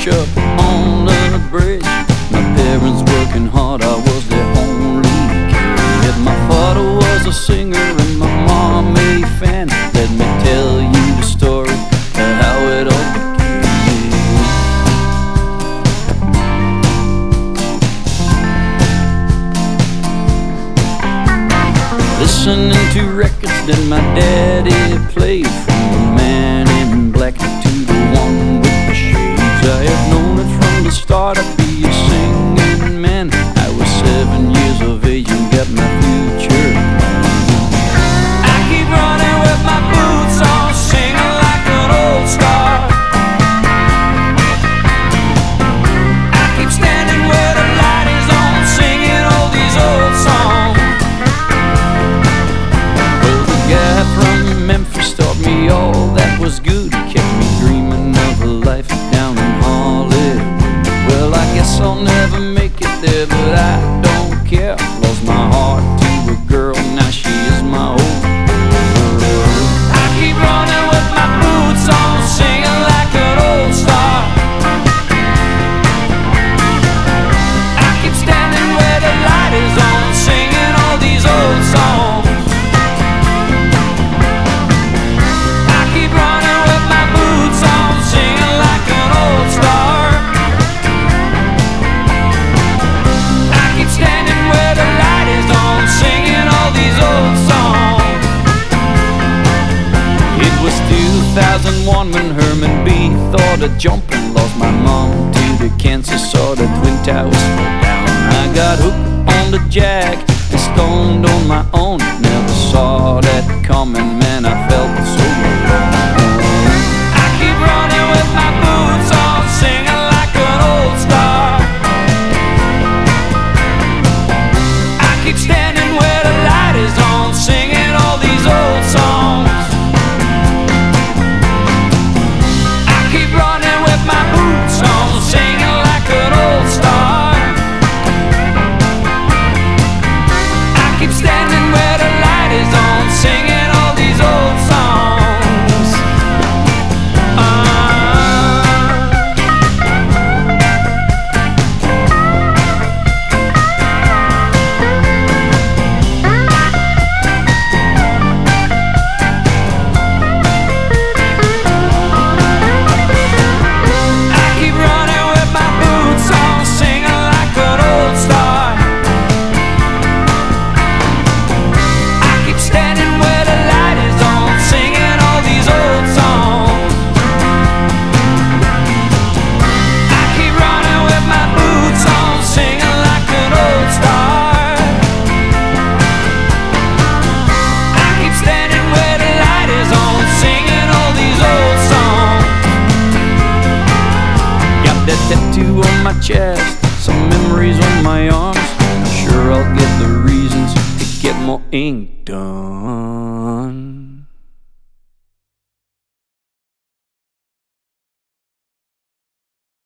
wash up on the bridge. My parents working hard, I was their only kid. My father was a singer and my mom a fan. Let me tell you the story of how it all began. Listening to records that my daddy played I'll never Norman Herman B. Thought I'd jump and lost my mom to the cancer, saw the Twin Towers fall down. I got hooked on the jack and stoned on my own, never saw that coming. tattoo on my chest, some memories on my arms. I'm sure I'll get the reasons to get more ink done.